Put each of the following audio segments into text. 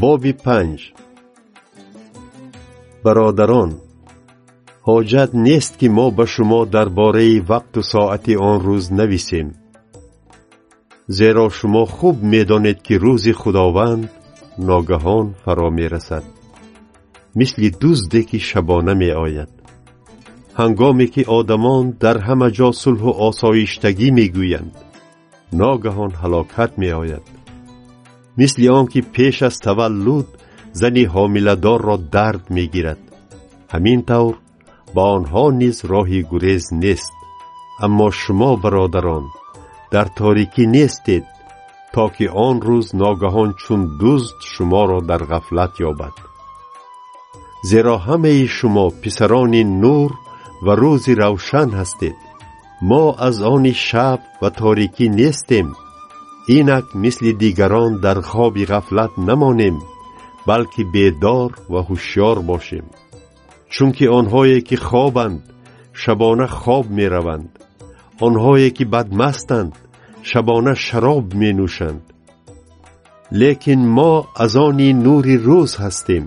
боби панҷ. Бародарон ҳоҷат нест ки мо ба шумо дар бораи вақту соати он рӯз нависем. Зеро шумо хуб медонед ки рӯзи худованд ногаҳон фаро мерасад. Мисли дузде ки шабона меояд. Ҳангоме ки одамон дар ҳама ҷо сулҳу осоиштагӣ мегӯянд ногаҳон ҳалокат меояд мисли он ки пеш аз таваллуд зани ҳомиладорро дард мегирад. Ҳамин тавр ба онҳо низ роҳи гурез нест. Аммо шумо бародарон дар торикӣ нестед то ки он рӯз ногаҳон чун дузд шуморо дар ғафлат ёбад. Зеро ҳамаи шумо писарони нур ва рӯзи равшан ҳастед. Мо аз они шаб ва торикӣ нестем инак мисли дигарон дар хоби ғафлат намонем балки бедор ва ҳушьёр бошем. Чунки онҳое ки хобанд шабона хоб мераванд. Онҳое ки бадмастанд шабона шароб менӯшанд. Лекин мо аз они нури рӯз ҳастем.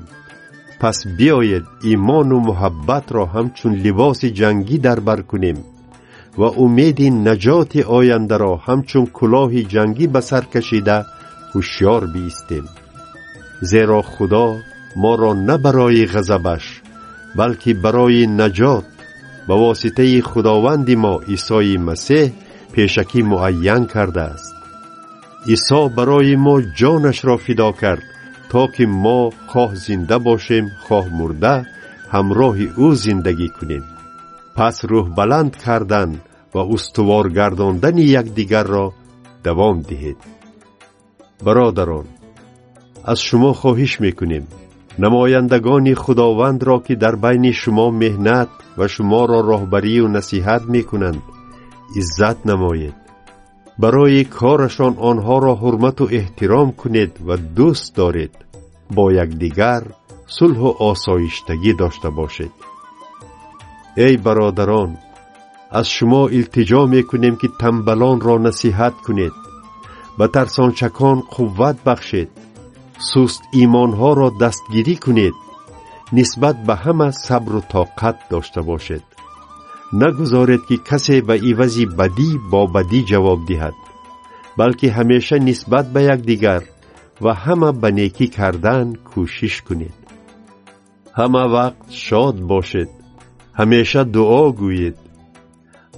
Пас биёед имону муҳаббатро ҳамчун либоси ҷангӣ дар бар кунем ва умеди наҷоти ояндаро ҳамчун кӯлоҳи ҷангӣ ба сар кашида ҳушьёр биистем. Зеро худо моро на барои ғазабаш балки барои наҷот ба воситаи худованди мо исои масеҳ пешакӣ муайян кардааст. Исо барои мо ҷонашро фидо кард то ки мо хоҳ зинда бошем хоҳ мурда ҳамроҳи ӯ зиндагӣ кунем пас рӯҳбаланд кардан ва устувор гардондани якдигарро давом диҳед. Бародарон аз шумо хоҳиш мекунем. Намояндагони худовандро ки дар байни шумо меҳнат ва шуморо роҳбарию насиҳат мекунанд иззат намоед. Барои корашон онҳоро ҳурмату эҳтиром кунед ва дӯст доред. Бо якдигар сулҳу осоиштагӣ дошта бошед эй бародарон аз шумо илтиҷо мекунем ки тамбалонро насиҳат кунед. Ба тарсончакон қувват бахшед. Суст имонҳоро дастгирӣ кунед. Нисбат ба ҳама сабру тоқат дошта бошед. Нагузоред ки касе ба ивази бадӣ бо бадӣ ҷавоб диҳад. Балки ҳамеша нисбат ба якдигар ва ҳама ба некӣ кардан кӯшиш кунед. Ҳама вақт шод бошед ҳамеша дуо гӯед.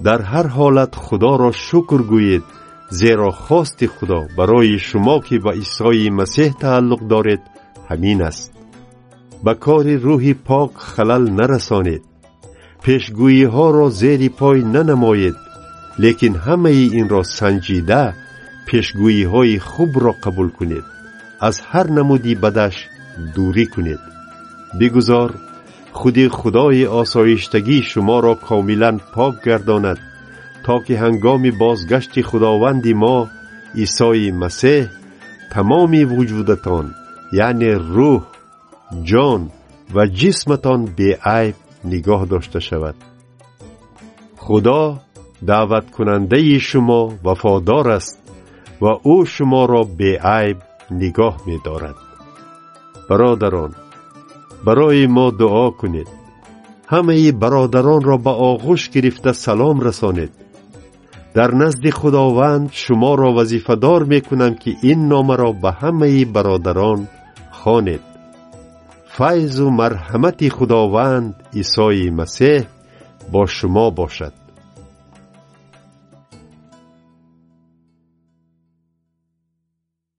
Дар ҳар ҳолат худоро шукр гӯед зеро хости худо барои шумо ки ба исои масеҳ тааллуқ доред ҳамин аст. Ба кори рӯҳи пок халал нарасонед. Пешгӯиҳоро зери пой нанамоед лекин ҳамаи инро санҷида пешгӯиҳои хубро қабул кунед. Аз ҳар намуди бадаш дурӣ кунед. Бигузор худи худои осоиштагӣ шуморо комилан пок гардонад то ки ҳангоми бозгашти худованди мо исои масеҳ тамоми вуҷудатон яъне рӯҳ ҷон ва ҷисматон беайб нигоҳ дошта шавад худо даъваткунандаи шумо вафодор аст ва ӯ шуморо беайб нигоҳ медорад бародарон барои мо дуо кунед. Ҳамаи бародаронро ба оғӯш гирифта салом расонед. Дар назди худованд шуморо вазифадор мекунам ки ин номаро ба ҳамаи бародарон хонед. Файзу марҳамати худованд исои масеҳ бо шумо бошад